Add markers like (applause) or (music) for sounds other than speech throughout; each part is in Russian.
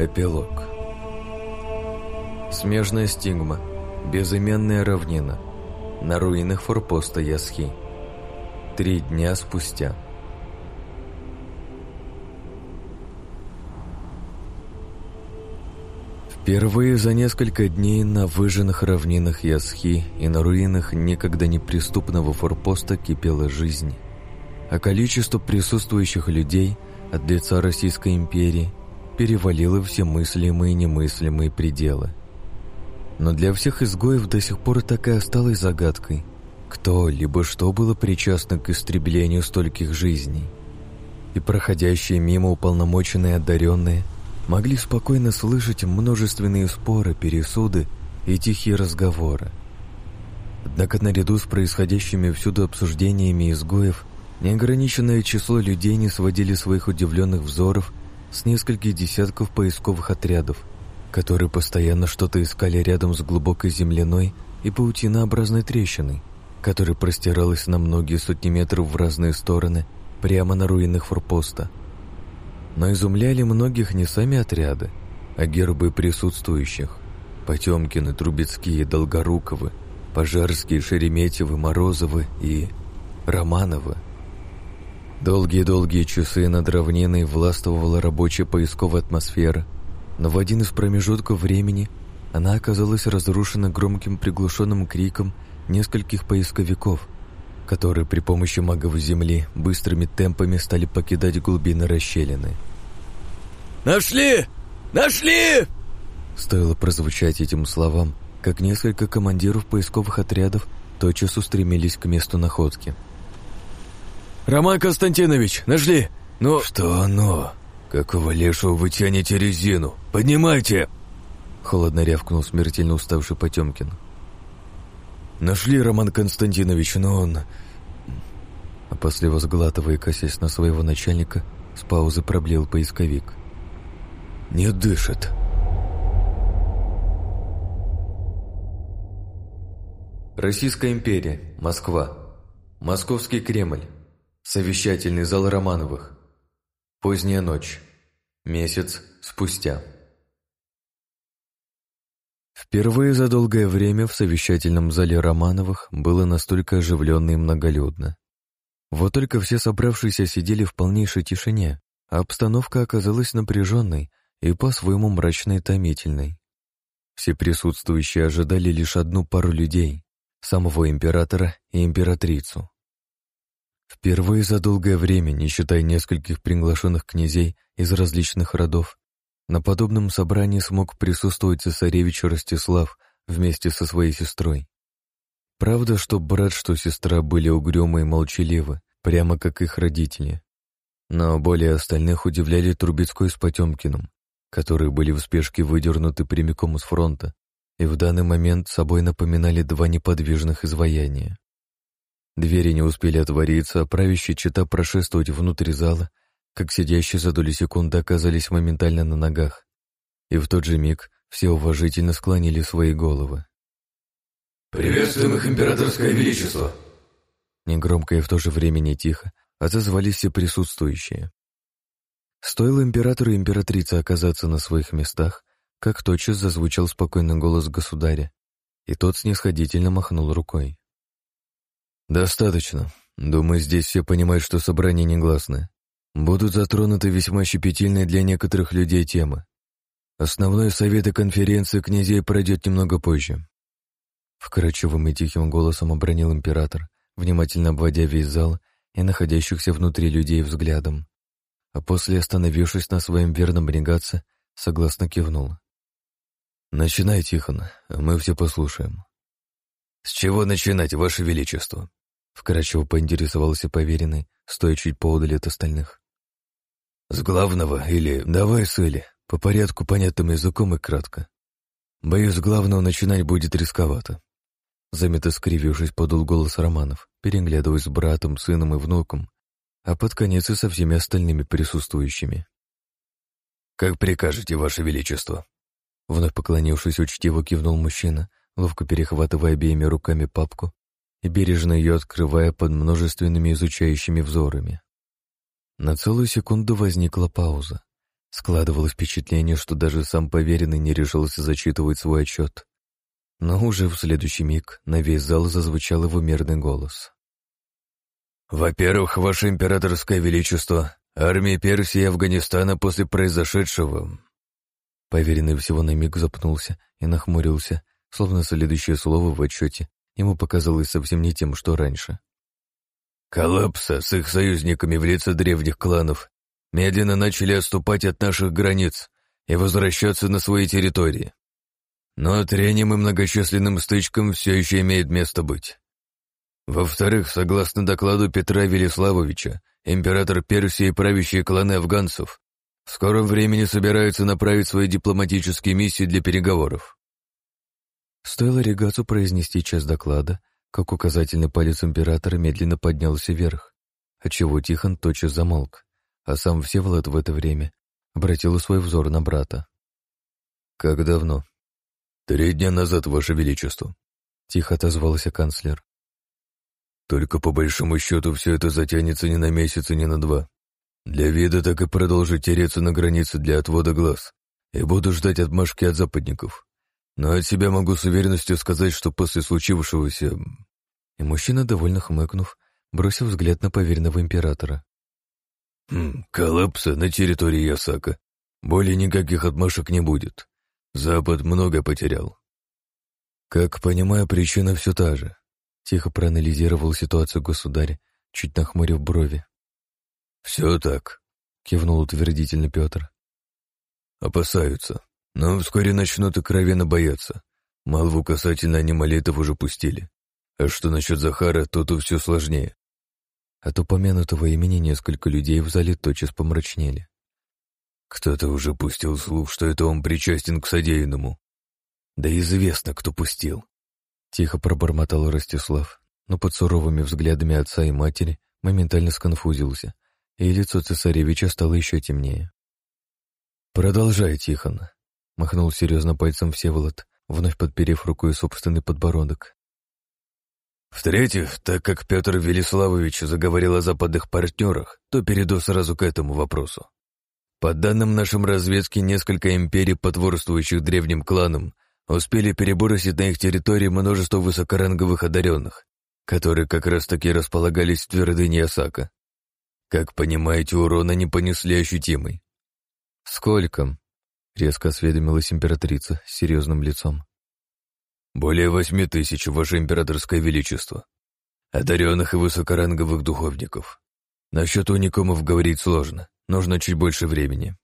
Эпилог Смежная стигма. Безыменная равнина. На руинах форпоста Ясхи. Три дня спустя. Впервые за несколько дней на выжженных равнинах Ясхи и на руинах никогда неприступного форпоста кипела жизнь. А количество присутствующих людей от лица Российской империи перевалило все мыслимые и немыслимые пределы. Но для всех изгоев до сих пор так и осталось загадкой, кто либо что было причастно к истреблению стольких жизней. И проходящие мимо уполномоченные одаренные могли спокойно слышать множественные споры, пересуды и тихие разговоры. Однако наряду с происходящими всюду обсуждениями изгоев неограниченное число людей не сводили своих удивленных взоров с нескольких десятков поисковых отрядов, которые постоянно что-то искали рядом с глубокой земляной и паутинообразной трещиной, которая простиралась на многие сотни метров в разные стороны прямо на руинах форпоста. Но изумляли многих не сами отряды, а гербы присутствующих. Потемкины, Трубецкие, Долгоруковы, Пожарские, Шереметьевы, Морозовы и Романовы – Долгие-долгие часы над равниной властвовала рабочая поисковая атмосфера, но в один из промежутков времени она оказалась разрушена громким приглушенным криком нескольких поисковиков, которые при помощи магов Земли быстрыми темпами стали покидать глубины расщелины. «Нашли! Нашли!» Стоило прозвучать этим словам, как несколько командиров поисковых отрядов тотчас устремились к месту находки – «Роман Константинович, нашли! Ну...» «Что оно? Какого лешего вы тянете резину? Поднимайте!» Холодно рявкнул смертельно уставший Потемкин. «Нашли, Роман Константинович, но он...» Опасливо сглатывая и косясь на своего начальника, с паузы проблеял поисковик. «Не дышит». Российская империя, Москва. Московский Кремль. Совещательный зал Романовых. Поздняя ночь. Месяц спустя. Впервые за долгое время в совещательном зале Романовых было настолько оживленно и многолюдно. Вот только все собравшиеся сидели в полнейшей тишине, а обстановка оказалась напряженной и по-своему мрачной и томительной. Все присутствующие ожидали лишь одну пару людей — самого императора и императрицу. Впервые за долгое время, не считая нескольких приглашенных князей из различных родов, на подобном собрании смог присутствовать цесаревич Ростислав вместе со своей сестрой. Правда, что брат, что сестра были угрюмы и молчаливы, прямо как их родители. Но более остальных удивляли Трубецкой с Потемкиным, которые были в спешке выдернуты прямиком из фронта и в данный момент собой напоминали два неподвижных изваяния. Двери не успели отвориться, а правящий чита прошествовать внутрь зала, как сидящие за доли секунды оказались моментально на ногах. И в тот же миг все уважительно склонили свои головы. «Приветствуем их императорское величество!» Негромко и в то же время не тихо отозвались все присутствующие. Стоило императору и императрице оказаться на своих местах, как тотчас зазвучал спокойный голос государя, и тот снисходительно махнул рукой. «Достаточно. Думаю, здесь все понимают, что собрание негласное. Будут затронуты весьма щепетильные для некоторых людей темы. Основной совет и конференция князей пройдет немного позже». Вкрадчивым и тихим голосом обронил император, внимательно обводя весь зал и находящихся внутри людей взглядом. А после, остановившись на своем верном регатце, согласно кивнул. «Начинай, Тихон, мы все послушаем». «С чего начинать, Ваше Величество?» Вкратчиво поинтересовался поверенный, стоя чуть поодаль от остальных. «С главного или давай с Эли, по порядку понятным языком и кратко. Боюсь, с главного начинать будет рисковато». Заметно скривившись, подул голос Романов, переглядываясь с братом, сыном и внуком, а под конец и со всеми остальными присутствующими. «Как прикажете, Ваше Величество?» Вновь поклонившись, учтиво кивнул мужчина, ловко перехватывая обеими руками папку бережно ее открывая под множественными изучающими взорами. На целую секунду возникла пауза, Складывалось впечатление, что даже сам поверенный не решился зачитывать свой отчет. Но уже в следующий миг на весь зал зазвучал его мерный голос. «Во-первых, Ваше Императорское Величество, армия Персии и Афганистана после произошедшего...» Поверенный всего на миг запнулся и нахмурился, словно следующее слово в отчете ему показалось совсем не тем, что раньше. «Коллапса с их союзниками в лице древних кланов медленно начали отступать от наших границ и возвращаться на свои территории. Но трением и многочисленным стычкам все еще имеет место быть. Во-вторых, согласно докладу Петра Велиславовича, император Персии и правящие кланы афганцев в скором времени собираются направить свои дипломатические миссии для переговоров. Стоило Регацу произнести часть доклада, как указательный палец императора медленно поднялся вверх, отчего Тихон тотчас замолк, а сам Всеволод в это время обратил свой взор на брата. «Как давно?» «Три дня назад, Ваше Величество», — тихо отозвался канцлер. «Только по большому счету все это затянется не на месяц и не на два. Для вида так и продолжу тереться на границе для отвода глаз и буду ждать отмашки от западников. Но от себя могу с уверенностью сказать, что после случившегося...» И мужчина, довольно хмыкнув, бросил взгляд на поверенного императора. «Хм, коллапса на территории Ясака. Более никаких отмашек не будет. Запад много потерял. Как понимаю, причина все та же. Тихо проанализировал ситуацию государь, чуть нахмурив брови. Все так, кивнул утвердительно Петр. Опасаются, но вскоре начнут и кровенно бояться. Малву касательно анималетов уже пустили. А что насчет Захара, тут все сложнее. От упомянутого имени несколько людей в зале тотчас помрачнели. Кто-то уже пустил слух, что это он причастен к содеянному. Да известно, кто пустил. Тихо пробормотал Ростислав, но под суровыми взглядами отца и матери моментально сконфузился, и лицо цесаревича стало еще темнее. «Продолжай, Тихон», — махнул серьезно пальцем Всеволод, вновь подперев рукой собственный подбородок. В-третьих, так как Петр Велиславович заговорил о западных партнерах, то перейду сразу к этому вопросу. По данным нашим разведки, несколько империй, потворствующих древним кланам, успели перебросить на их территории множество высокоранговых одаренных, которые как раз-таки располагались в твердыне Осака. Как понимаете, урон они понесли ощутимый. «Сколько?» — резко осведомилась императрица с серьезным лицом. «Более восьми тысяч, Ваше Императорское Величество. Одаренных и высокоранговых духовников. Насчет уникумов говорить сложно. Нужно чуть больше времени.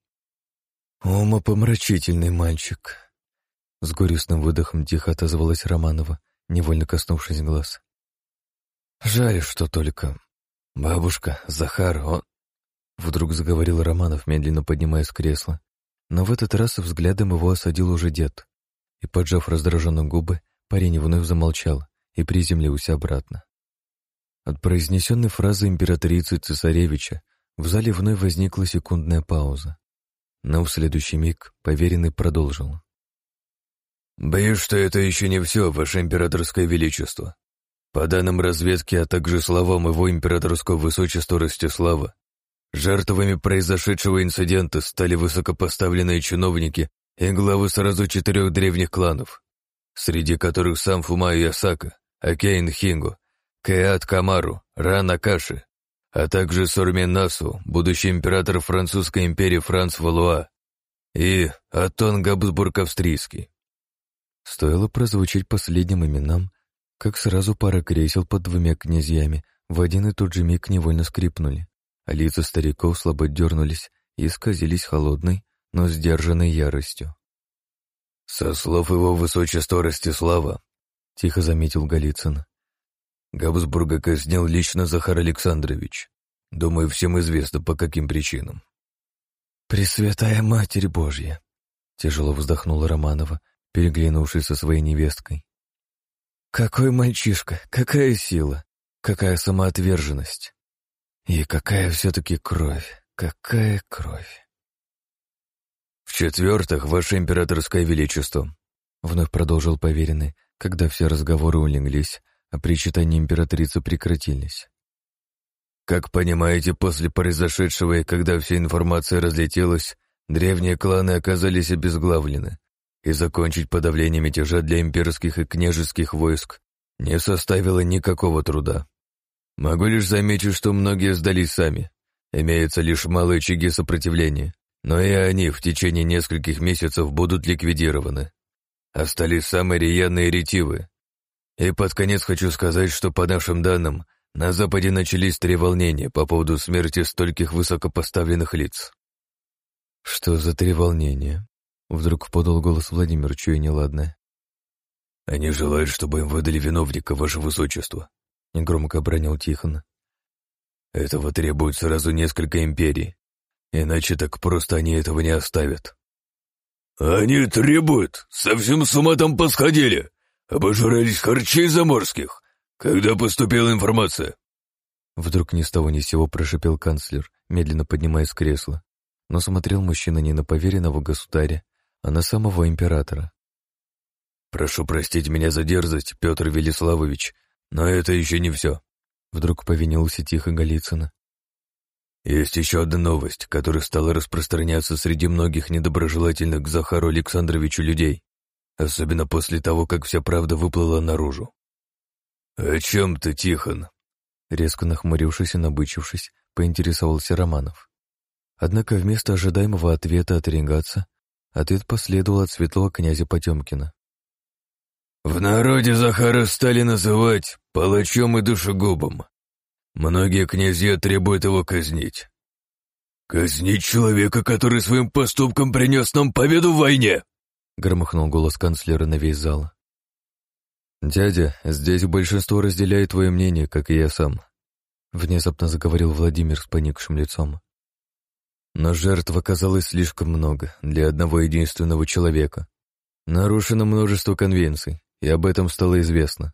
«Умопомрачительный мальчик», — с горестным выдохом тихо отозвалась Романова, невольно коснувшись глаз. «Жаль, что только... Бабушка, Захар, он...» Вдруг заговорил Романов, медленно поднимаясь с кресла. Но в этот раз взглядом его осадил уже дед. И, поджав раздраженно губы, парень вновь замолчал и приземлился обратно. От произнесенной фразы императрицы цесаревича в зале вновь возникла секундная пауза. Но в следующий миг поверенный продолжил. «Боюсь, что это еще не все, Ваше Императорское Величество. По данным разведки, а также словам его императорского высочества Ростислава, жертвами произошедшего инцидента стали высокопоставленные чиновники и главы сразу четырех древних кланов, среди которых сам Фума Ясака, Акейн Хингу, Кеат Камару, Рана Каши, а также Сурмен Насу, будущий император Французской империи Франц Валуа, и Атон Габсбург Австрийский. Стоило прозвучить последним именам, как сразу пара кресел под двумя князьями в один и тот же миг невольно скрипнули, лица стариков слабо дернулись и исказились холодной, но сдержанной яростью. «Со слов его высочества Ростислава», — тихо заметил Голицын, Габсбурга казнил лично Захар Александрович. Думаю, всем известно, по каким причинам. «Пресвятая Матерь Божья!» — тяжело вздохнула Романова, переглянувшись со своей невесткой. «Какой мальчишка, какая сила, какая самоотверженность! И какая все-таки кровь, какая кровь!» «В-четвертых, Ваше Императорское Величество», — вновь продолжил поверенный, когда все разговоры улеглись, а причитания императрицы прекратились. Как понимаете, после произошедшего и когда вся информация разлетелась, древние кланы оказались обезглавлены, и закончить подавление мятежа для имперских и княжеских войск не составило никакого труда. Могу лишь заметить, что многие сдались сами. Имеются лишь малые очаги сопротивления, но и они в течение нескольких месяцев будут ликвидированы. Остались самые рьяные ретивы. И под конец хочу сказать, что по нашим данным, на Западе начались три волнения по поводу смерти стольких высокопоставленных лиц. Что за три волнения? Вдруг подал голос Владимир, чуя неладное. Они желают, чтобы им выдали виновника, ваше высочество, негромко обронил Тихон. Этого требует сразу несколько империй, иначе так просто они этого не оставят. «Они требуют! Совсем с ума там посходили! Обожрались харчей заморских! Когда поступила информация?» Вдруг ни с того ни с сего прошипел канцлер, медленно поднимаясь с кресла. Но смотрел мужчина не на поверенного государя, а на самого императора. «Прошу простить меня за дерзость, Петр Велиславович, но это еще не все», — вдруг повинился тихо Голицына. Есть еще одна новость, которая стала распространяться среди многих недоброжелательных к Захару Александровичу людей, особенно после того, как вся правда выплыла наружу. «О чем ты, Тихон?» Резко нахмурившись и набычившись, поинтересовался Романов. Однако вместо ожидаемого ответа от Ренгаца, ответ последовал от светлого князя Потемкина. «В народе Захара стали называть палачом и душегубом. Многие князья требуют его казнить. «Казнить человека, который своим поступком принес нам победу в войне!» громыхнул голос канцлера на весь зал. «Дядя, здесь большинство разделяет твое мнение, как и я сам», внезапно заговорил Владимир с поникшим лицом. Но жертв оказалось слишком много для одного единственного человека. Нарушено множество конвенций, и об этом стало известно.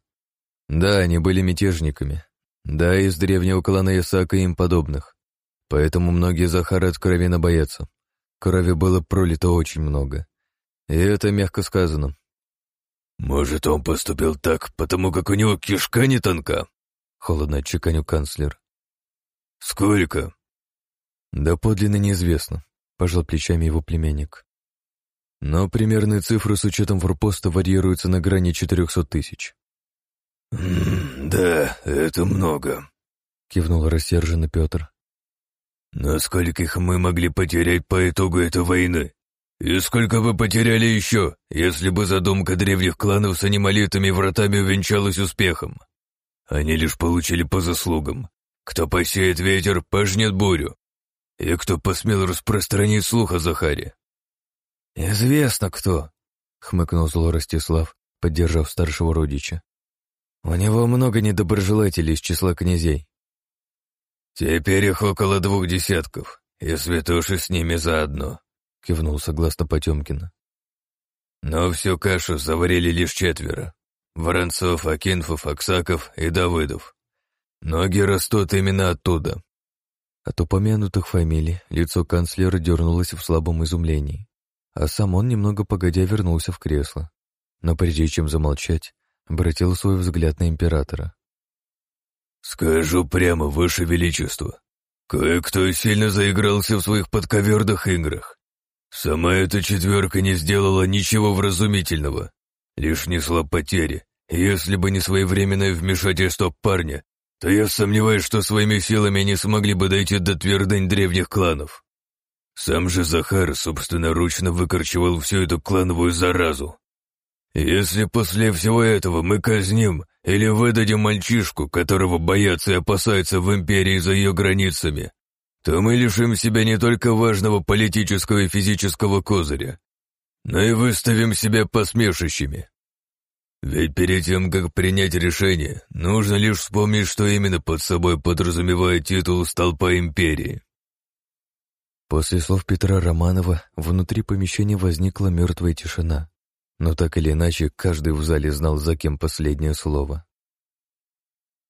Да, они были мятежниками, да, из древнего клана Исаака и им подобных. Поэтому многие Захара откровенно боятся. Крови было пролито очень много. И это мягко сказано. «Может, он поступил так, потому как у него кишка не тонка?» — холодно отчеканил канцлер. «Сколько?» «Да подлинно неизвестно», — пожал плечами его племянник. «Но примерные цифры с учетом форпоста варьируются на грани четырехсот тысяч. «Да, это много», — кивнул рассерженный Петр. «Но скольких мы могли потерять по итогу этой войны? И сколько бы потеряли еще, если бы задумка древних кланов с анималитами вратами увенчалась успехом? Они лишь получили по заслугам. Кто посеет ветер, пожнет бурю. И кто посмел распространить слух о Захаре?» «Известно кто», — хмыкнул зло Ростислав, поддержав старшего родича. У него много недоброжелателей из числа князей. Теперь их около двух десятков, и святоши с ними заодно, кивнул согласно Потемкина. Но всю кашу заварили лишь четверо. Воронцов, Акинфов, Аксаков и Давыдов. Ноги растут именно оттуда. От упомянутых фамилий лицо канцлера дернулось в слабом изумлении, а сам он немного погодя вернулся в кресло. Но прежде чем замолчать, обратил свой взгляд на императора. «Скажу прямо, Ваше Величество, кое-кто сильно заигрался в своих подковерных играх. Сама эта четверка не сделала ничего вразумительного, лишь несла потери. Если бы не своевременное вмешательство парня, то я сомневаюсь, что своими силами они смогли бы дойти до твердынь древних кланов. Сам же Захар собственноручно выкорчевал всю эту клановую заразу. Если после всего этого мы казним или выдадим мальчишку, которого боятся и опасаются в империи за ее границами, то мы лишим себя не только важного политического и физического козыря, но и выставим себя посмешищами. Ведь перед тем, как принять решение, нужно лишь вспомнить, что именно под собой подразумевает титул «Столпа империи». После слов Петра Романова внутри помещения возникла мертвая тишина. Но так или иначе, каждый в зале знал, за кем последнее слово.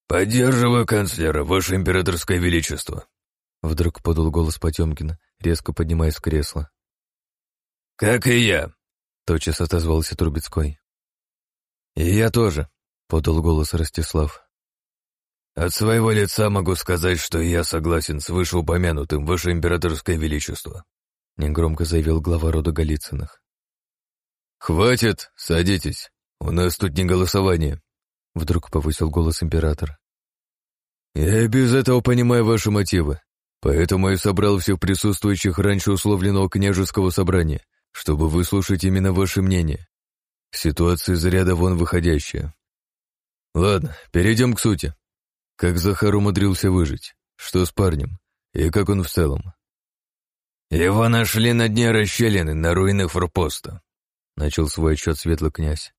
«Поддерживаю канцлера, ваше императорское величество», — вдруг подал голос Потемкина, резко поднимаясь с кресла. «Как и я», — тотчас отозвался Трубецкой. «И я тоже», — подал голос Ростислав. «От своего лица могу сказать, что я согласен с вышеупомянутым, ваше императорское величество», негромко заявил глава рода Голицыных. «Хватит, садитесь. У нас тут не голосование», — вдруг повысил голос император. «Я без этого понимаю ваши мотивы, поэтому я собрал всех присутствующих раньше условленного княжеского собрания, чтобы выслушать именно ваше мнение. Ситуация из ряда вон выходящая. Ладно, перейдем к сути. Как Захар умудрился выжить? Что с парнем? И как он в целом? Его нашли на дне расщелины на руинах форпоста. Начал свой отчет светлый князь.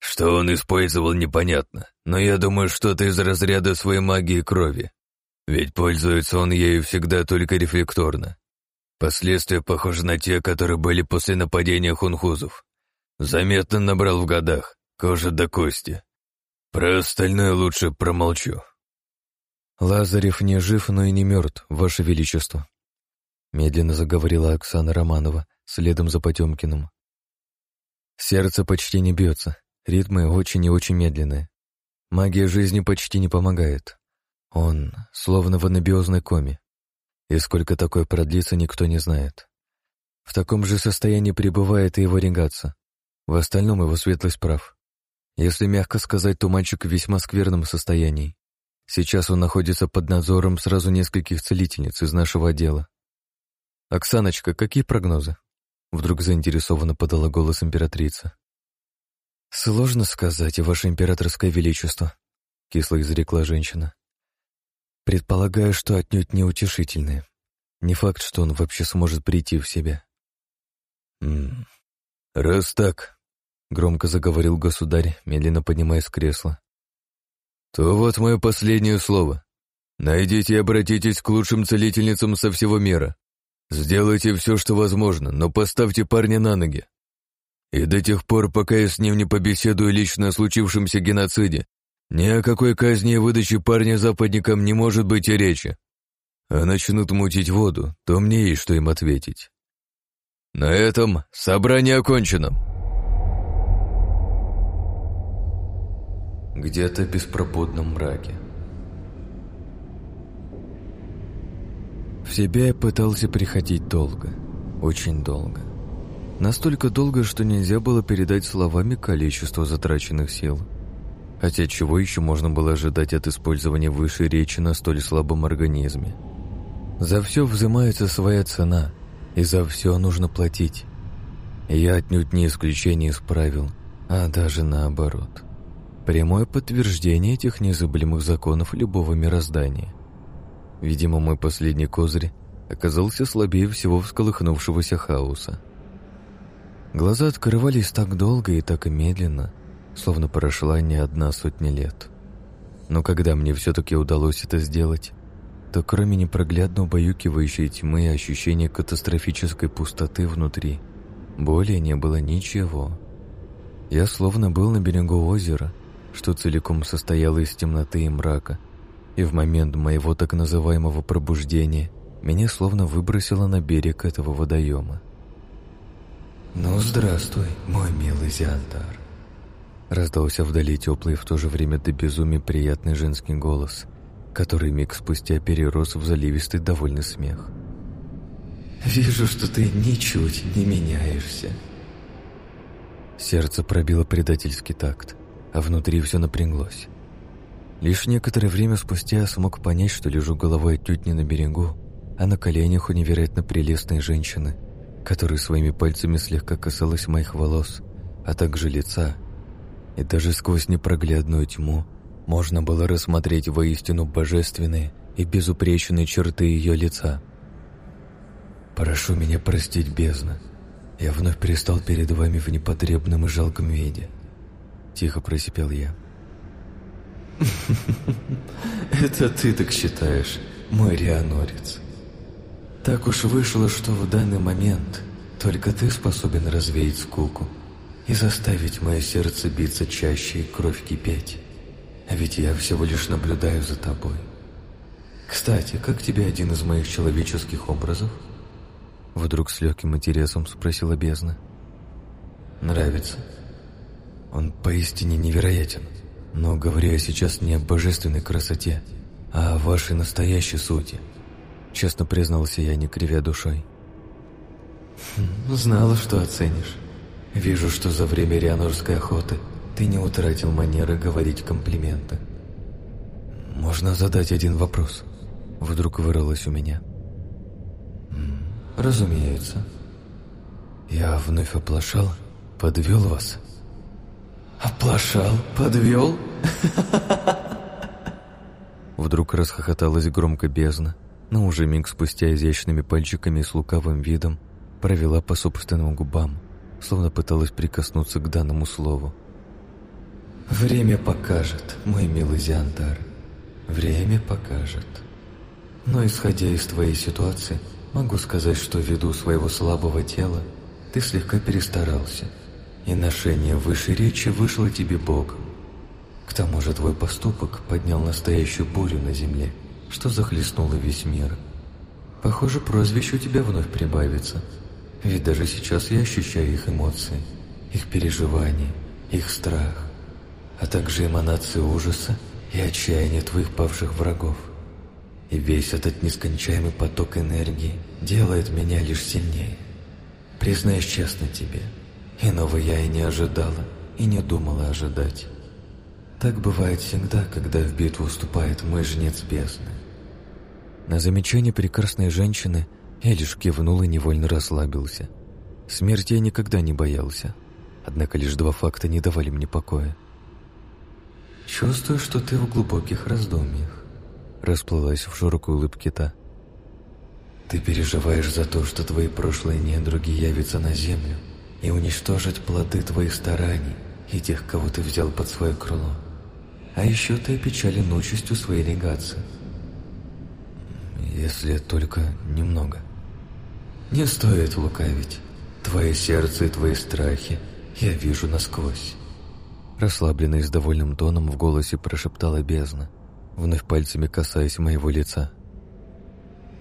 Что он использовал, непонятно, но я думаю, что-то из разряда своей магии крови. Ведь пользуется он ею всегда только рефлекторно. Последствия похожи на те, которые были после нападения хунхузов. Заметно набрал в годах, кожа до кости. Про остальное лучше промолчу. Лазарев не жив, но и не мертв, Ваше Величество. Медленно заговорила Оксана Романова, следом за Потемкиным. Сердце почти не бьется, ритмы очень и очень медленные. Магия жизни почти не помогает. Он словно в анабиозной коме. И сколько такое продлится, никто не знает. В таком же состоянии пребывает и его регаться. В остальном его светлость прав. Если мягко сказать, то мальчик в весьма скверном состоянии. Сейчас он находится под надзором сразу нескольких целительниц из нашего отдела. «Оксаночка, какие прогнозы?» Вдруг заинтересованно подала голос императрица. «Сложно сказать, Ваше Императорское Величество», — кисло изрекла женщина. «Предполагаю, что отнюдь неутешительные. Не факт, что он вообще сможет прийти в себя». «М -м, «Раз так, Громко заговорил государь, медленно поднимаясь с кресла. «То вот мое последнее слово. Найдите и обратитесь к лучшим целительницам со всего мира. Сделайте все, что возможно, но поставьте парня на ноги. И до тех пор, пока я с ним не побеседую лично о случившемся геноциде, ни о какой казни и выдаче парня западникам не может быть и речи. А начнут мутить воду, то мне есть что им ответить. На этом собрание окончено. где-то в беспробудном мраке. В себя я пытался приходить долго, очень долго. Настолько долго, что нельзя было передать словами количество затраченных сил. Хотя чего еще можно было ожидать от использования высшей речи на столь слабом организме? За все взимается своя цена, и за все нужно платить. я отнюдь не исключение из правил, а даже наоборот. Прямое подтверждение этих незыблемых законов любого мироздания. Видимо, мой последний козырь оказался слабее всего всколыхнувшегося хаоса. Глаза открывались так долго и так медленно, словно прошла не одна сотня лет. Но когда мне все-таки удалось это сделать, то кроме непроглядно убаюкивающей тьмы и ощущения катастрофической пустоты внутри, более не было ничего. Я словно был на берегу озера, что целиком состояло из темноты и мрака, и в момент моего так называемого пробуждения меня словно выбросило на берег этого водоема. «Ну, здравствуй, мой милый Зиантар!» Раздался вдали теплый в то же время до безумия приятный женский голос, который миг спустя перерос в заливистый довольный смех. «Вижу, что ты ничуть не меняешься!» Сердце пробило предательский такт а внутри все напряглось. Лишь некоторое время спустя смог понять, что лежу головой отнюдь не на берегу, а на коленях у невероятно прелестной женщины, которая своими пальцами слегка касалась моих волос, а также лица. И даже сквозь непроглядную тьму можно было рассмотреть воистину божественные и безупречные черты ее лица. «Прошу меня простить, бездна. Я вновь перестал перед вами в непотребном и жалком виде». Тихо просипел я. (laughs) «Это ты так считаешь, мой рианорец. Так уж вышло, что в данный момент только ты способен развеять скуку и заставить мое сердце биться чаще и кровь кипеть. А ведь я всего лишь наблюдаю за тобой. Кстати, как тебе один из моих человеческих образов?» Вдруг с легким интересом спросила бездна. «Нравится?» Он поистине невероятен. Но говорю я сейчас не о божественной красоте, а о вашей настоящей сути. Честно признался я, не кривя душой. Хм, «Знала, что оценишь. Вижу, что за время рианорской охоты ты не утратил манеры говорить комплименты. Можно задать один вопрос?» Вдруг вырвалось у меня. «Разумеется. Я вновь оплошал, подвел вас?» «Оплошал? Подвел?» Вдруг расхохоталась громко бездна, но уже миг спустя изящными пальчиками и с лукавым видом провела по собственным губам, словно пыталась прикоснуться к данному слову. «Время покажет, мой милый Зиантар, время покажет. Но исходя из твоей ситуации, могу сказать, что ввиду своего слабого тела ты слегка перестарался, и ношение высшей речи вышло тебе боком. К тому же твой поступок поднял настоящую бурю на земле, что захлестнуло весь мир. Похоже, прозвищ у тебя вновь прибавится, ведь даже сейчас я ощущаю их эмоции, их переживания, их страх, а также эманации ужаса и отчаяния твоих павших врагов. И весь этот нескончаемый поток энергии делает меня лишь сильнее. Признаюсь честно тебе, иного я и не ожидала, и не думала ожидать. Так бывает всегда, когда в битву уступает мой жнец бездны. На замечание прекрасной женщины я лишь кивнул и невольно расслабился. Смерти я никогда не боялся, однако лишь два факта не давали мне покоя. «Чувствую, что ты в глубоких раздумьях», — расплылась в широкой улыбке та. «Ты переживаешь за то, что твои прошлые недруги явятся на землю и уничтожат плоды твоих стараний и тех, кого ты взял под свое крыло. А еще ты опечален участью своей легации. Если только немного. Не стоит лукавить. Твое сердце и твои страхи я вижу насквозь. Расслабленно и с довольным тоном в голосе прошептала бездна, вновь пальцами касаясь моего лица.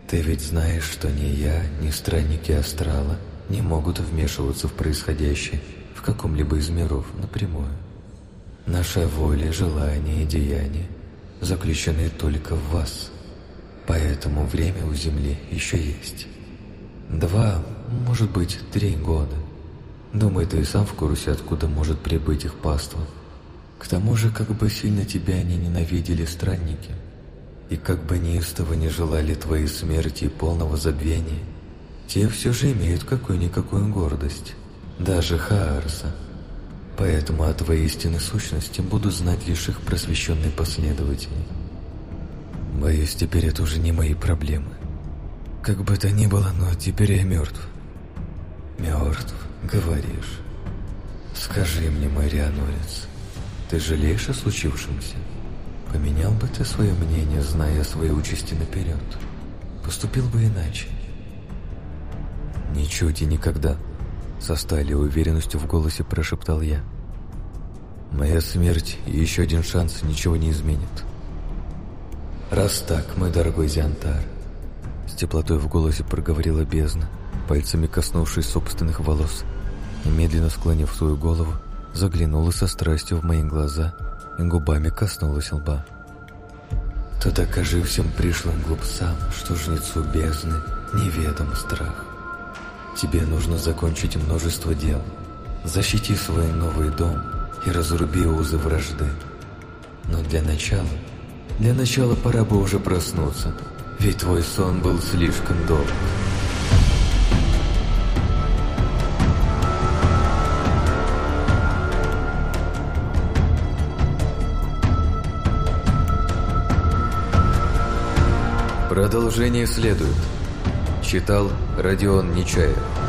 «Ты ведь знаешь, что ни я, ни странники Астрала не могут вмешиваться в происходящее в каком-либо из миров напрямую. Наша воля, желания и деяния заключены только в вас, поэтому время у Земли еще есть. Два, может быть, три года. Думаю, ты и сам в курсе, откуда может прибыть их паства. К тому же, как бы сильно тебя они ненавидели странники, и как бы неистово не желали твоей смерти и полного забвения, те все же имеют какую-никакую гордость, даже Хаарса. Поэтому о твоей истинной сущности буду знать лишь их просвещенные последователи. Боюсь, теперь это уже не мои проблемы. Как бы то ни было, но теперь я мертв. Мертв, говоришь. Скажи мне, мой рианорец, ты жалеешь о случившемся? Поменял бы ты свое мнение, зная о своей участи наперед? Поступил бы иначе? Ничуть и никогда. Со стали уверенностью в голосе прошептал я. Моя смерть и еще один шанс ничего не изменит. Раз так, мой дорогой Зиантар, с теплотой в голосе проговорила бездна, пальцами коснувшись собственных волос, и медленно склонив свою голову, заглянула со страстью в мои глаза и губами коснулась лба. То докажи всем пришлым глупцам, что жнецу бездны неведом страх. Тебе нужно закончить множество дел. Защити свой новый дом и разруби узы вражды. Но для начала, для начала пора бы уже проснуться, ведь твой сон был слишком долг. Продолжение следует. Читал Родион Нечаев.